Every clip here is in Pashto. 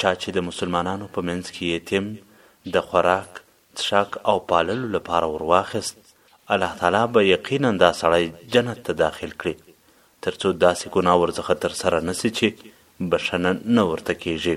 چا چې د مسلمانانو په منځ کې یتیم د خوراک، څښاک او پاللو لپاره ور واخیست، الله تعالی به یقینا دا سړی جنت ته داخل کړي، تر څو داسې ګناه ورڅخه ترسره نه شي چې بښنه نه ورته کېږي.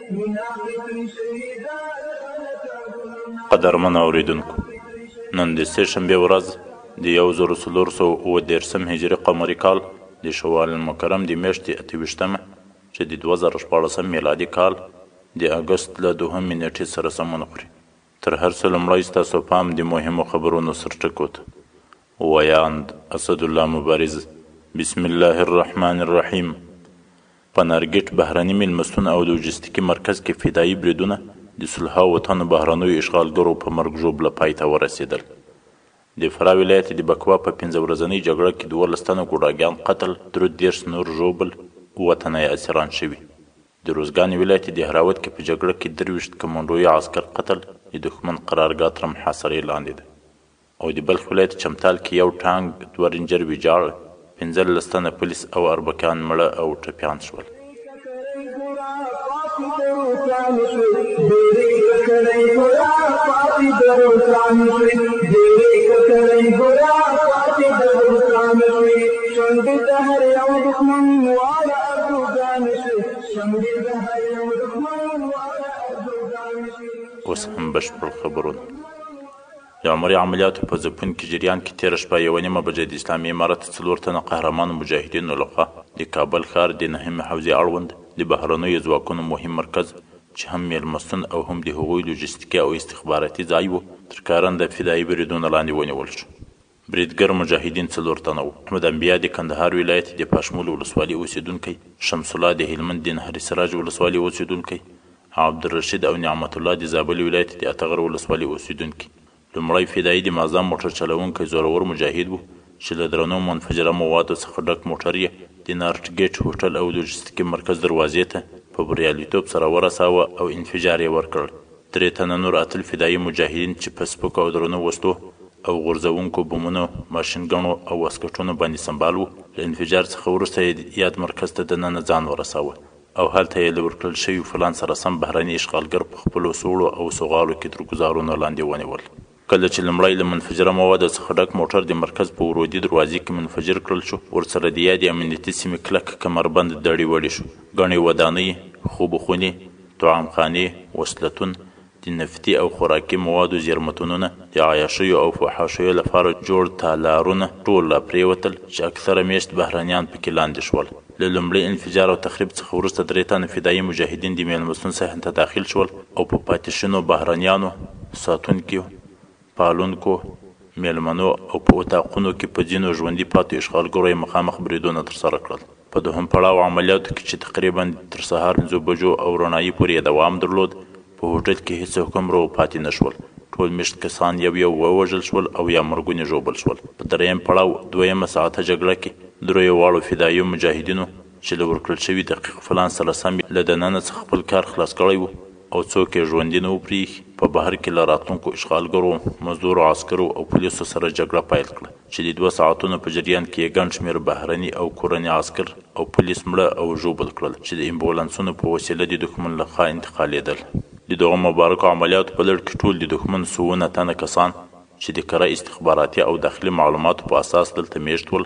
قدرمن اوریدونکو نن د سه شنبه ورځ د 1430 هجری قمری کال د شوال المکرم د میاشتې 28مه چې د 2014 میلادي کال د اګست له دوهمې نیټې سره سمون خوري تر هر څه لومړی ستاسو پام د مهمو خبرونو سرټکو ته. ویاند اسدالله مبارز بسم الله الرحمن الرحیم په نارګیټ بهرني میلمستون او لوجستیکي مرکز کې فدايي بریدونه د سلهاوو تنو بهرنیو اشغالګرو په مرګ ژوبله پای ته ورسېدل. د فراه ولایت د بکوا په پنځه ورځنۍ جګړه کې دوولس تنه ګوډاګیان قتل، درو دېرش نور ژوبل، اووه تنه یې اسیران شوي. د روزګان ولایت دهراوت کې په جګړه کې درویشت کمونډوي عسکر قتل د دښمن قرارګاه تر محاصرې لاندې ده او د بلخ ولایت چمتال کې یو ټانګ، دوه رینجر ویجاړ، پنځلس تنه پولیس او اربکیان مړه او ټپیان شول. اوس هم بشپړ خبرون د عمري عملیاتو په ځپونکي جریان کې تېره شپه یوه نیمه بجه د اسلامي امارت څلور تنه قهرمانو مجاهدینو لخوا د کابل ښار د نهمې حوزې اړوند د بهرنیو ځواکونو مهم مرکز چې هم میلمستون او هم د هغوی لوجستیکي او استخباراتي ځای و تر کارنده فدایي بریدونو لاندې ونیول شو. بریدګر مجاهدین څلور تنه وو، احمد انبیا د کندهار ولایت د پاشمول ولسوالي اوسېدونکی، شمس الله د هلمند د نهر سراج ولسوالي اوسېدونکی او عبدالرشید او نعمت الله د زابل ولایت د اتغر ولسوالي اوسېدونکي. لومړی فدايي د مازدا موټر چلوونکی زورور مجاهد وو چې له درنو منفجره موادو څخه ډک موټر یې د نارت ګېټ هوټل او لوجستیکي مرکز دروازې ته په بریالیتوب سره ورساوه او انفجار یې ورکړ. درې تنه نور اتل فدايي مجاهدين چې په سپکو او درنو وسلو او غورځوونکو بمونو، ماشين ګڼو او واسکټونو باندې سمبال وو، له انفجار څخه وروسته يې ياد مرکز ته دننه ځان ورساوه او هلته يې له ورکړل شوي فلان سره سم بهرني اشغالګر په خپلو سوړو او سوغالو کې تر ګوزارونو لاندې ونيول. کله چې لمړی له منفجره موادو څخه ډک موټر د مرکز په ورودي دروازې کې منفجر کړل شو، ورسره د یادې امنیتي سیمې کلک کمربند دړې وړې شو، ګڼې ودانۍ، خوب خونې، طعام خانې، وصلتون، د نفتي او خوراکي موادو زیرمتونونه، د عیاشیو او فحاشیو لپاره جوړ تالارونه ټول راپرېوتل چې اکثره مېشت بهرنیان پکې لاندې شول. له لومړي انفجار او تخریب څخه وروسته درې تنه فدايي مجاهدین د مېلمستون صحن ته داخل شول او په پاتې شونو بهرنیانو، ساتونکیو، پالونکو، مېلمنو او په اتاقونو کې په ځینو ژوندي پاتو اشغالګرو یې مخامخ بریدونه ترسره کړل. په دوهم پړاو عملیاتو کې چې تقریباً تر سهار پنځو بجو او رڼايي پورې یې دوام درلود، په هوټل کې هیڅوک هم روغ پاتې نه شول، ټول میشت کسان یو یو ووژل شول او یا مرګوني ژوبل شول. په دریم پړاو، دویمه ساعته جګړه کې، دریو واړو فداییو مجاهدینو چې له ورکړل شوي دقیق فلان سره سم یې له دننه څخه خپل کار خلاص کړی و او څوک یې ژوندي نه وو پرې ایښي، په بهر کې له راتلونکو اشغالګرو، مزدورو عسکرو او پولیسو سره جګړه پیل کړه. چې د دوه ساعتونو په جریان کې یې ګڼ شمېر بهرني او کورني عسکر او پولیس مړه او ژوبل کړل چې د امبولانسونو په وسیله د دښمن له خوا انتقالېدل. د دغو مبارکو عملیاتو په لړ کې ټول د دښمن سوونه تنه کسان چې د کره استخباراتي او داخلي معلوماتو په اساس دلته مېشت ول،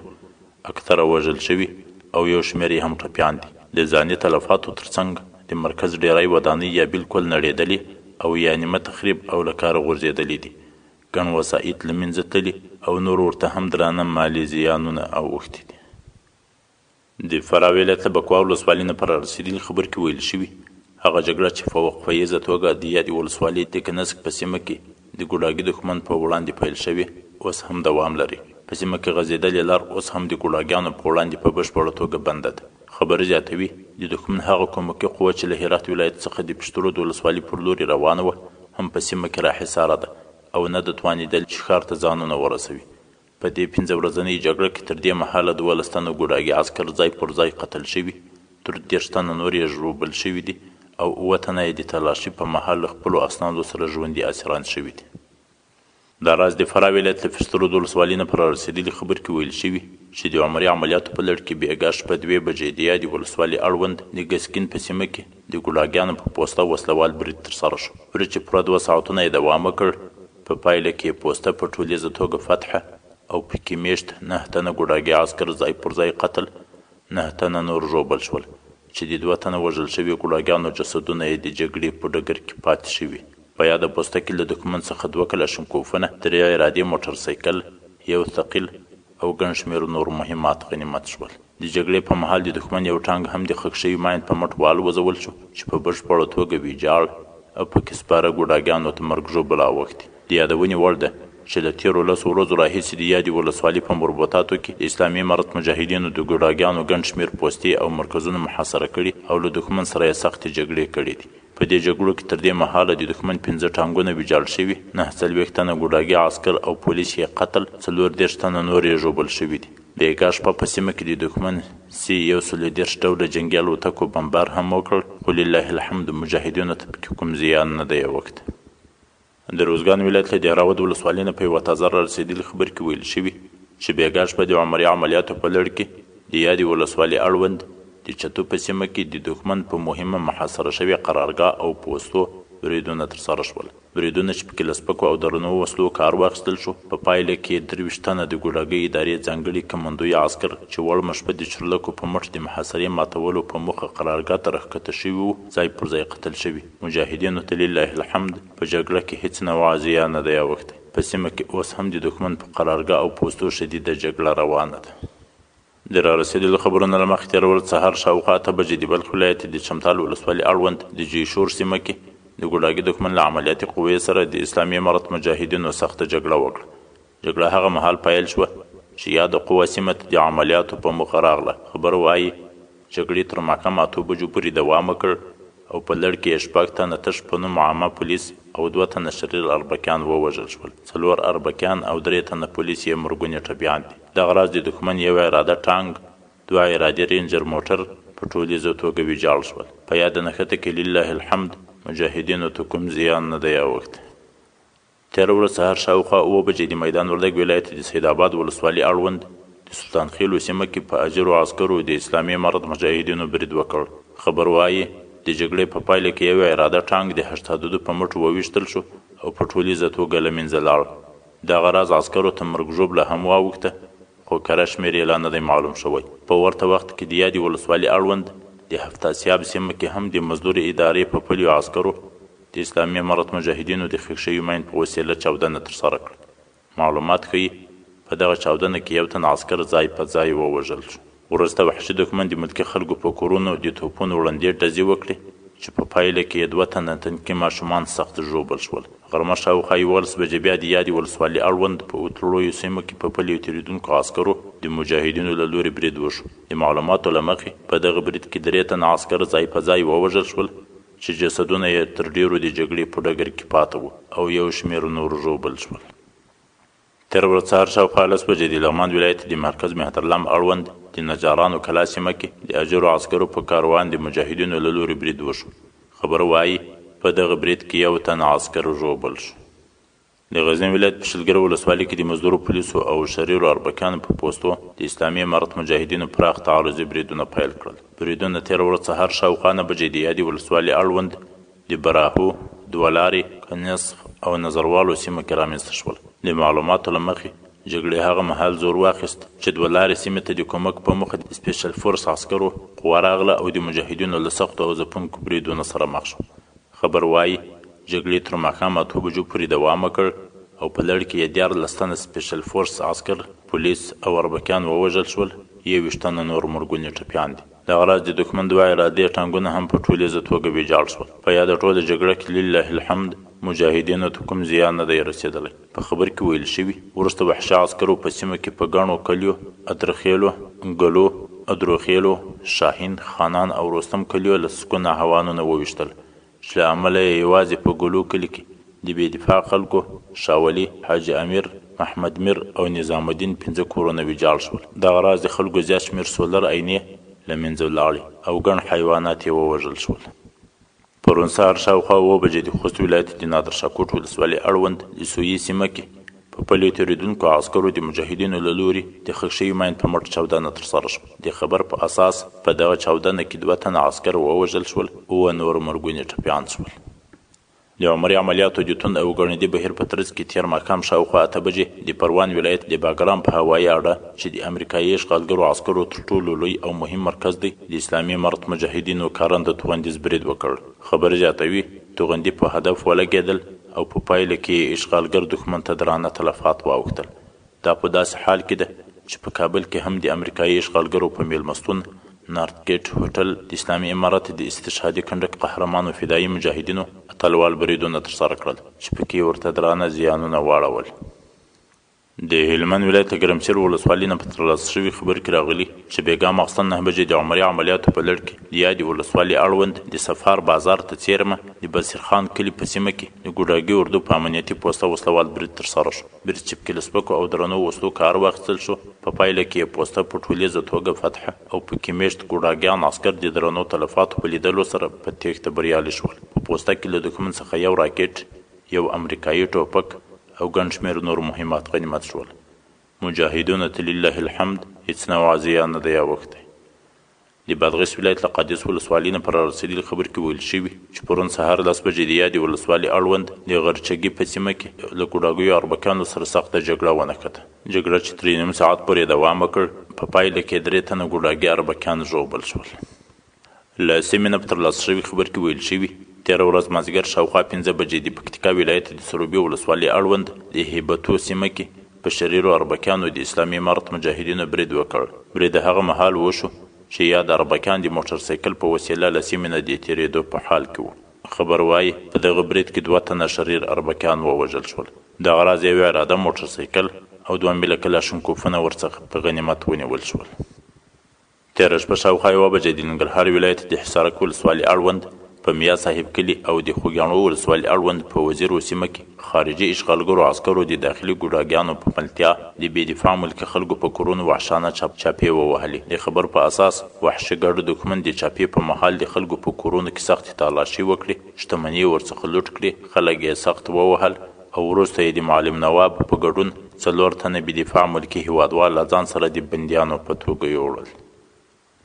اکثره وژل شوي او یو شمېر یې هم ټپیان دي. د ځاني تلفاتو تر څنګ د مرکز ډېری ودانۍ یا بلکل نړېدلې او یا نیمه تخریب او له کاره غورځېدلې دي. ګڼ وسایط له مینځه تللي او نور ورته هم درانه مالي زیانونه اوښتي دي. د فراه ولایت له بکوا ولسوالۍ نه په رارسېدلي خبر کې ویل شوي، هغه جګړه چې په وقفه ییزه توګه د یادې ولسوالۍ د کنسک په سیمه کې د ګوډاګي دښمن په وړاندې پیل شوې، اوس هم دوام لري. په سیمه کې غځېدلې لار اوس هم د ګوډاګیانو په وړاندې په بشپړه توګه بنده ده. خبر زیاتوي، د دښمن هغه کومکي قوه چې له هرات ولایت څخه د پشترود ولسوالي پر لوري روانه وه، هم په سیمه کې راحصاره ده او نه ده توانیدلې چې ښار ته ځانونه ورسوي. په دې پنځه ورځنۍ جګړه کې تر دې مهاله دوولس تنه ګوډاګي عسکر ځای پر ځای قتل شوي، تر دېرش تنه نور یې ژوبل شوي دي او اووه تنه یې د تلاشي په مهال له خپلو اسنادو سره ژوندي اسیران شوي دي. دا راز د فراه ولایت له فسترود ولسوالي نه په رارسېدلي خبر کې ویل شوي چې د عمري عملیاتو په لړ کې بېګا شپه دوې بجې د یادې ولسوالي اړوند د ګسکین په سیمه کې د ګوډاګیانو په پوسته وسله وال برید ترسره شو برید چې پوره دوه ساعتونه یې دوام وکړ په پایله کې یې پوسته په ټولیزه توګه فتحه او پکې مېشت نهه تنه ګوډاګي عسکر ځای پر ځای قتل نهه تنه نور ژوبل شول چې د دوه تنه وژل شوي ګوډاګیانو جسدونه یې د جګړې په ډګر کې پاتې شوي. په یاده پوسته کې له دښمن څخه دوه کلاشینکوفونه، درې عرادې موټرسایکل، یو ثقیل او ګڼ شمېر نور مهمات غنیمت شول. د جګړې په مهال د دښمن یو ټانګ هم د ښخ شوي ماین په مټ والوځول شو چې په بشپړه توګه ویجاړ او پکې سپاره ګوډاګیانو ته مرګ ژوبله اوښتې. د یادونې وړ ده، چې له تېرو لسو ورځو راهیسې د یادې ولسوالي په مربوطاتو کې د اسلامي امارت مجاهدینو د ګوډاګیانو ګڼ شمېر پوستې او مرکزونه محاصره کړي او له دښمن سره یې سختې جګړې کړې دي. په دې جګړو کې تر دې مهاله د دښمن پنځه ټانګونه ویجاړ شوي، نهه څلوېښت تنه ګوډاګي عسکر او پولیس یې قتل، څلور دېرش تنه نور یې ژوبل شوي دي. بېګاه شپه په سیمه کې د دښمن سي یو سلو دېرش ډوله جنګي الوتکو بمبار هم وکړ، خو لله الحمد مجاهدینو ته پکې کوم زیان نه دی اوښتی. د روزګان ولایت له دهراود ولسوالۍ نه په یوه تازه را رسېدلي خبر کې ویل شوي چې بېګا شپه د عمري عملیاتو په لړ کې د یادې ولسوالي اړوند د چتو په سیمه کې د دښمن په مهمه محاصره شوې قرارګاه او پوستو بریدونه ترسره شول. بریدونه چې پکې له سپکو او درنو وسلو کار واخیستل شو، په پایله کې یې درویشت تنه د ګوډاګۍ ادارې ځانګړي کمندوی عسکر چې وړمه شپه د چورلکو په مټ د محاصرې ماتولو په موخه قرارګاه ته راښکته شوي وو، ځای پر ځای قتل شوي. مجاهدینو ته لله الحمد په جګړه کې هیڅ نوعه زیان نه دی اوښتی. په سیمه کې اوس هم د دښمن په قرارګاه او پوستو شدیده جګړه روانه ده. د رارسېدلو خبرونو له مخې تېرورځ سهار شاوخوا اته بجې د بلخ ولایت د چمتال ولسوالي اړوند د جیشور سیمه کې د ګوډاګي دښمن له عملیاتي قوې سره د اسلامي امارت مجاهدینو سخته جګړه وکړه جګړه هغه مهال پیل شوه چې یاده قوه سیمه ته د عملیاتو په موخه راغله. خبر وايي، جګړې تر ماښام اتو بجو پورې دوام وکړ او په لړ کې یې شپږ تنه تش په نوم عامه پولیس او دوه تنه شریر اربکیان ووژل شول، څلور اربکیان او درې تنه پولیس یې مرګوني ټپیان دي. دغه راز د دښمن یو عراده ټانګ، دوه عرادي رینجر موټر په ټولیزه توګه ویجاړ شول. په یاده نښته کې لله الحمد مجاهدینو ته کوم زیان نه دی اوښتی. تېره ورځ سهار شاوخوا اووه بجې د میدان وردګ ولایت د سید اباد ولسوالي اړوند د سلطان خېلو سیمه کې په اجرو عسکرو د اسلامي امارت مجاهدینو برید وکړ. خبر وايي، د جګړې په پایله کې یو عراده ټانک د هشتاددو په مټو وویشتل شو او په ټولیزه توګه له مینځه لاړ. دغه راز عسکرو ته مرګ ژوبله هم واوښته، خو کره شمېر یې لا نه دی معلوم شوی. په ورته وخت کې د یادې ولسوالي اړوند د هفتاسیاب سیمه کې هم د مزدور ادارې په پلیو عسکرو، د اسلامي امارت مجاهدینو د خښ شوي ماین په وسیله چاودنه ترسره کړه. معلومات ښيي، په دغه چاودنه کې یو تن عسکر ځای په ځای ووژل شو. وروسته وحشي دښمن د ملکي خلکو په کورونو د توپونو ړندې ډزې وکړې چې په پایله کې یې دوه تنه تنکي ماشومان سخت ژوبل شول. غرمه شاوخوا یوولس بجې بیا د یادې ولسوالي اړوند په اوت لویو سیمو کې په پلیو تېرېدونکو عسکرو د مجاهدینو له لورې برید وشو. د معلوماتو له مخې، په دغه برید کې درې تنه عسکر ځای په ځای ووژل شول. چې جسدونه یې تر ډېرو د جګړې په ډګر کې پاته وو او یو شمېر نور ژوبل شول. تېره ورځ سهار شاوخوا لس بجې د لغمان ولایت د مرکز مهترلام اړوند د نجارانو کلا سیمه کې د اجرو عسکرو په کاروان د مجاهدینو له لوري برید وشو. خبر وايي، په دغه برید کې یو تن عسکر ژوبل شو. د غزني ولایت په شلګر ولسوالي کې د مزدورو پولیسو او شریرو اربکیانو په پوستو د اسلامي امارت مجاهدینو پراخ تعرضي بریدونه پیل کړل. بریدونه تېره ورځ سهار شاوخوا نه بجې د یادې ولسوالي اړوند د براهو، دوه لارې، کنصف او نظروالو سیمو کې رامنځته شول. د معلوماتو له مخې، جګړې هغه مهال زور واخیست چې دوه لارې سیمې ته د کومک په موخه د سپېشل فورس عسکرو قوه راغله او د مجاهدینو له سختو او ځپونکو بریدونو سره مخ شو. خبر وايي، جګړې تر ماښام اتو بجو پورې دوام وکړ او په لړ کې یې دیارلس تنه سپېشل فورس عسکر، پولیس او اربکیان ووژل شول، یوویشت تنه نور مرګوني ټپیان دي. دغه راز د دښمن دوه ارادې ټانګونه هم په ټولیزه توګه ویجاړ شول. په یاده ټوله جګړه کې لله الحمد مجاهدینو ته کوم زیان نه دی رسېدلی. په خبر کې ویل شوي، وروسته وحشي عسکرو په سیمه کې په ګڼو کلیو، ادرخېلو، ګلو، ادروخېلو، شاهین، خانان او روستم کلیو له سکونه هوانونه وویشتل، چې له امله یې یوازې په ګلو کلي کې د بې دفاع خلکو، شاه ولي، حاجي امیر، محمد میر او نظام الدین پنځه کورونه ویجاړ شول. دغه راز د خلکو زیات شمېر سولر عینې له منځه لاړې او ګڼ حیوانات یې ووژل شول. پرون سهار شاوخوا اوه بجې د خوست ولایت د نادرشاکوټ ولسوالۍ اړوند د سویې سیمه کې په پلیو تېرېدونکو عسکرو د مجاهدینو له لوري د ښخ شوي ماین په مټ چاودنه ترسره شوه. د خبر په اساس په دغه چاودنه کې دوه تنه عسکر ووژل شول، اووه نور مرګوني ټپیان شول. د عمري عملیاتو د توند او ګړندي بهیر په ترڅ کې تېر ماښام شاوخوا اته بجې د پروان ولایت د باګرام په هوایي اډه چې د امریکایي اشغالګرو عسکرو تر ټولو لوی او مهم مرکز دی، د اسلامي امارت مجاهدینو کارن د توغندیز برید وکړ. خبر زیاتوي، توغندي په هدف ولګېدل او په پایله کې یې اشغالګر دښمن ته درانه تلفات واوښتل. دا په داسې حال کې ده چې په کابل کې هم د امریکايي اشغالګرو په مېلمستون، نارت ګېټ هوټل، د اسلامي امارت د استشهادي کنډک قهرمانو فدايي مجاهدینو اتلوال بریدونه ترسره کړل چې پکې یې ورته درانه زیانونه واړول. د هلمند ولایت د ګرمسیر ولسوالۍ نه په ترلاسه شوې خبر کې راغلي، چې بېګا ماخستن نهه بجې د عمرې عملیاتو په لړ کې د یادې ولسوالي اړوند د سفار بازار ته څېرمه د بصیرخان کلي په سیمه کې د ګوډاګي اردو په امنیتي پوسته وسله وال برید ترسره شو. بریدچي پکې له سپکو او درنو وسلو کار واخیستل شو، په پایله کې یې پوسته په ټولیزه توګه فتح او پکې مېشت ګوډاګیان عسکر د درنو تلفاتو په لیدلو سره په تېښته بریالي شول. په پوسته کې له دښمن څخه یو راکټ، یو امریکايي ټوپک، او ګڼ شمېر نور مهمات غنیمت شول. مجاهدونو ته لله الحمد هېڅ نوع زیان نه دی اوښتی. د بادغیس ولایت له قادس ولسوالۍ نه په رارسېدلي خبر کې ویل شوي چې پرون سهار لس بجې د یادې ولسوالي اړوند د غرچګي په سیمه کې له کوډاګیو اربکیانو سره سخته جګړه ونښته. جګړه چې تر نیم ساعت پورې دوام وکړ، په پایله کې درې تنه کوډاګي اربکیان ژوبل شول. له سیمې نه په ترلاسه شوي خبر کې ویل شوي، تېره ورځ مازدیګر شاوخوا پنځه بجې د پکتیکا ولایت د سروبي ولسوالۍ اړوند د هیبتو سیمه کې په شریرو اربکیانو د اسلامي امارت مجاهدینو برید وکړ. برید هغه مهال وشو چې یاد اربکیان د موټرسایکل په وسیله له سیمې نه د تېرېدو په حال کې وو. خبر وايي، په دغه برید کې دوه تنه شریر اربکیان ووژل شول. دغه راز یو عراده موټرسایکل او دوه ملي کلاشینکوفونه ورڅخه په غنیمت ونیول شول. تېره شپه شاوخوا یوه بجه د ننګرهار ولایت د حصارک ولسوالي اړوند په میا صاحب کلي او د خوګیاڼو ولسوالي اړوند په وزیرو سیمه کې خارجي اشغالګرو عسکرو د داخلي ګوډاګیانو په ملتیا د بې دفاع ملکي خلکو په کورونو وحشانه چاپې ووهلې. د خبر په اساس، وحشي ګډ دښمن د چاپې په مهال د خلکو په کورونو کې سختې تالاشۍ وکړې، شتمنۍ یې ورڅخه لوټ کړې، خلک یې سخت ووهل، او وروسته یې د معلم نواب په ګډون څلور تنه بې دفاع ملکي هېوادوال له ځان سره د بندیانو په توګه یوړل.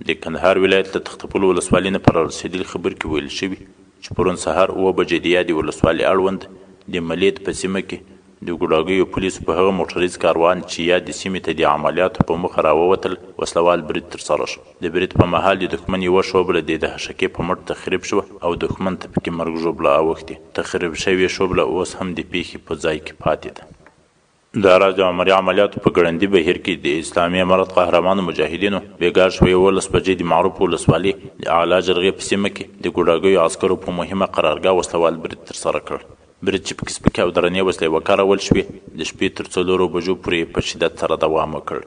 د کندهار ولایت له تخته پل ولسوالي نه په رارسېدلي خبر کې ویل شوي چې پرون سهار اووه بجې د یادې ولسوالي اړوند د ملید په سیمه کې د ګوډاګیو پولیسو په هغه موټریز کاروان چې یادې سیمې ته د عملیاتو په موخه راووتل وسلوال برید ترسره شو. د برید په مهال د دښمن یوه شوبله د دهشکې په مټ تخریب شوه او دښمن ته پکې مرګ ژوبله اوښتې. تخریب شوې شوبله اوس هم د پېښې په ځای کې پاتې ده. د راز عمري عملیاتو په ګړندي بهیر کې د اسلامي امارت قهرمانو مجاهدینو بېګا شپه یوولس بجې د معروف ولسوالي د اعلا جرغې په سیمه کې د ګوډاګیو عسکرو په مهمه قرارګاه وسله وال برید ترسره کړ. برید چې پکې سپکې او درنې وسلې وکارول شوې، د شپې تر څلورو بجو پورې یې په شدت سره دوام وکړ.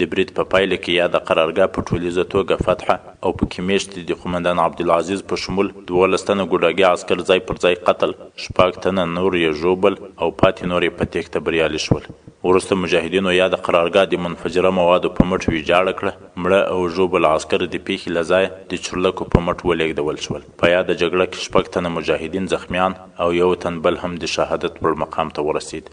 د برید په پایله کې یاده قرارګاه په ټولیزه توګه فتحه او په کې میشت د قومندان عبدالعزیز په شمول دوولس تنه ګوډاګي عسکر ځای پر ځای قتل، شپږ تنه نور یې ژوبل او پاتې نور یې په تېښته بریالي شول. وروسته مجاهدینو یاده قرارګاه د منفجره موادو په مټ ویجاړه کړه، مړه او ژوبل عسکر د پېښې له ځایه د چورلکو په مټ ولېږدول شول. په یاده جګړه کې شپږ تنه مجاهدین زخمیان او یو تن بل هم د شهادت لوړ مقام ته ورسېد.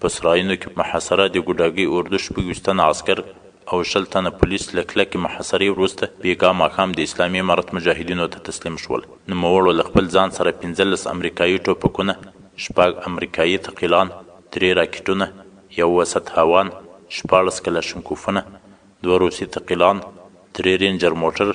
په سرایونو کې محاصره د ګوډاګۍ اردو شپږ ویشت تنه عسکر او شل تنه پولیس له کلکې محاصرې وروسته بېګاه ماښام د اسلامي امارت مجاهدینو ته تسلیم شول. نوموړو له خپل ځان سره پنځلس امریکايي ټوپکونه، شپږ امریکايي ثقیلان، درې راکټونه، یو وسط هاوان، شپاړس کلاشینکوفونه، دوه روسي تقیلان، درې رینجر موټر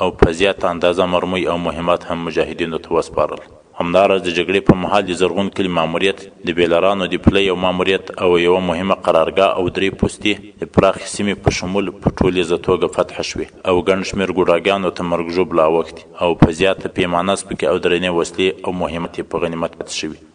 او په زیاته اندازه مرمۍ او مهمات هم مجاهدینو ته وسپارل. همداراز د جګړې په مهال د زرغون کلي ماموریت، د بیلرانو د پله یو ماموریت او یوه مهمه قرارګاه او درې پوستې د پراخې سیمې په شمول په ټولیزه توګه فتح شوې او ګڼ شمېر ګوډاګیانو ته مرګ ژوبله اوښتې او په زیاته پېمانه سپکې او درنې وسلې او مهمات یې په غنیمت پاتې شوي.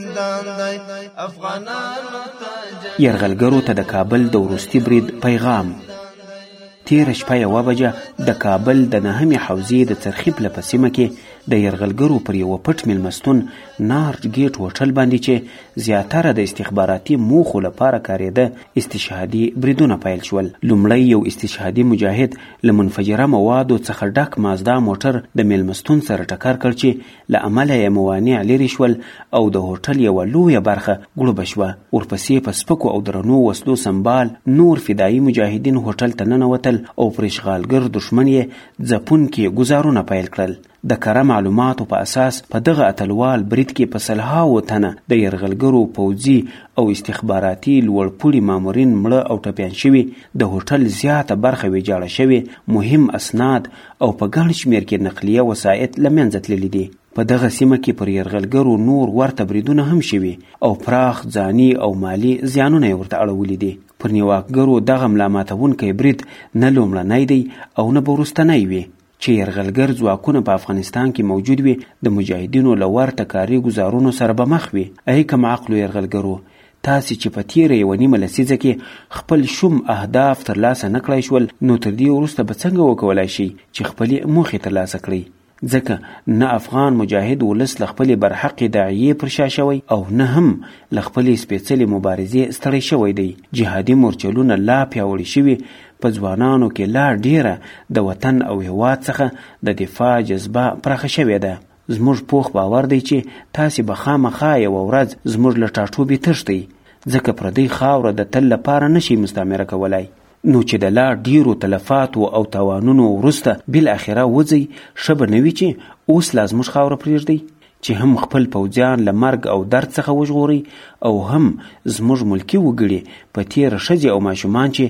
زندان دی افغانانو ته يرغلګرو ته د کابل د وروستي برید پیغام تیره شپه یوه بجه د کابل د نهمې حوزې د څرخي پله په سیمه کې د یرغلګرو پر یوه پټ میلمستون نارج ګیټ هوټل باندې چې زیاتره د استخباراتي موخو لپاره کارېده استشهادي بریدونه پیل شول لومړی یو استشهادي مجاهد له منفجره موادو څخه ډک مازدا موټر د میلمستون سره ټکر کړ چې له امله یې موانع لرې شول او د هوټل یوه لویه برخه ګړوبه شوه. ورپسې په سپکو او درنو وسلو سمبال نور فدايي مجاهدین هوټل ته ننوتل او پر اشغالګر دښمن یې ځپونکي ګوزارونه پیل کړل. د کره معلوماتو په اساس په دغه اتلوال برید کې په سلهاوو تنه د یرغلګرو پوځي او استخباراتي لوړپوړي مامورین مړه او ټپیان شوي، د هوټل زیاته برخه ویجاړه شوې، مهم اسناد او په ګڼ شمېر کې نقلیه وسایط له منځه تللي دي. په دغه سیمه کې پر یرغلګرو نور ورته بریدونه هم شوي او پراخ ځاني او مالي زیانونه یې ورته اړولي دي. پر نیواکګرو دغه ملاماتوونکی برید نه لومړنی دی او نه به وروستنی وي. چې یرغلګر ځواکونه په افغانستان کې موجود وي د مجاهدینو له ورته کاري ګزارونو سره به مخ وي ای کم عقلو یرغلګرو تاسې چې په تیره یوه نیمه لسیزه کې خپل شوم اهداف ترلاسه نه کړای شول نو تر دې وروسته به څنګه وکولای شئ چې خپلې موخې ترلاسه کړئ ځکه نه افغان مجاهد ولس له خپلې برحقې داعیې پر شا شوی او نه هم له خپلې سپېڅلې مبارزې ستړی شوی دی جهادي مورچلونه لا پیاوړي شوي په ځوانانو کې لا ډیره د وطن او هیواد څخه د دفاع جذبه پراخه شوې ده زموږ پوخ باور دی چې تاسې به خامخا یوه ورځ زموږ له ټاټوبې تښتئ ځکه پردۍ خاوره د تل لپاره نشي مستعمره کولای نو چې د لا ډیرو تلفاتو او تاوانونو وروسته بالاخره وځئ ښه به نه وي چې اوس لا زموږ خاوره پرېږدئ چې هم خپل پوځیان له مرګ او درد څخه وژغورئ او هم زموږ ملکي وګړي په تېره ښځې او ماشومان چې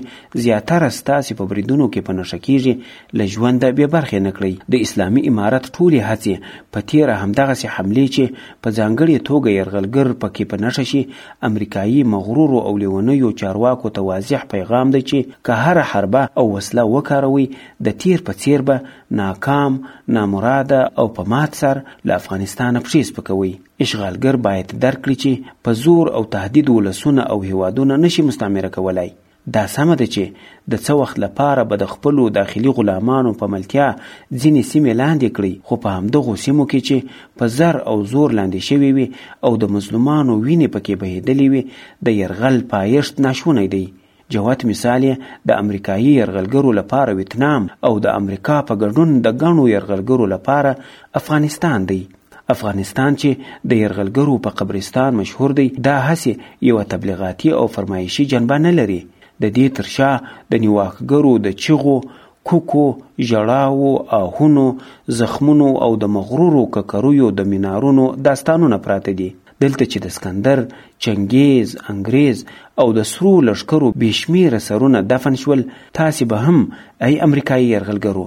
زیاتره ستاسې په بریدونو کې په نښه کیږي له ژونده بې برخې نه کړئ. د اسلامي امارت ټولې هڅې په تېره همدغسې حملې چې په ځانګړې توګه یرغلګر په کې په نښه شي، امریکايي مغرورو او لېونیو چارواکو ته واضح پیغام دی چې که هره حربه او وسله وکاروئ، د تېر په څېر به ناکام، نامراده او په مات سر له افغانستانه پښې سپکوئ. اشغالګر باید درک کړي چې په زور او تهدید ولسونه او هېوادونه نه شي مستعمره کولای. دا سمه ده چې د څه وخت لپاره به د خپلو داخلي غلامانو په ملتیا ځینې سیمې لاندې کړئ، خو په همدغو سیمو کې چې په زر او زور لاندې شوې وې او د مظلومانو وینې په کې بهېدلې وې، د یرغل پایښت ناشونی دی. جوت مثال یې د امریکايي یرغلګرو لپاره ویتنام او د امریکا په ګډون د ګڼو یرغلګرو لپاره افغانستان دی. افغانستان چې د یرغلګرو په قبرستان مشهور دی دا هسې یوه تبلیغاتي او فرمایشي جنبه نه لري د دې تر شا د نیواکګرو د چیغو کوکو ژړاو آهونو زخمونو او د مغرورو ککریو د مینارونو داستانونه پراته دي دلته چې د سکندر چنګیز انګریز او د سرو لښکرو بې شمیره سرونه دفن شول تاسې به هم ای امریکایي یرغلګرو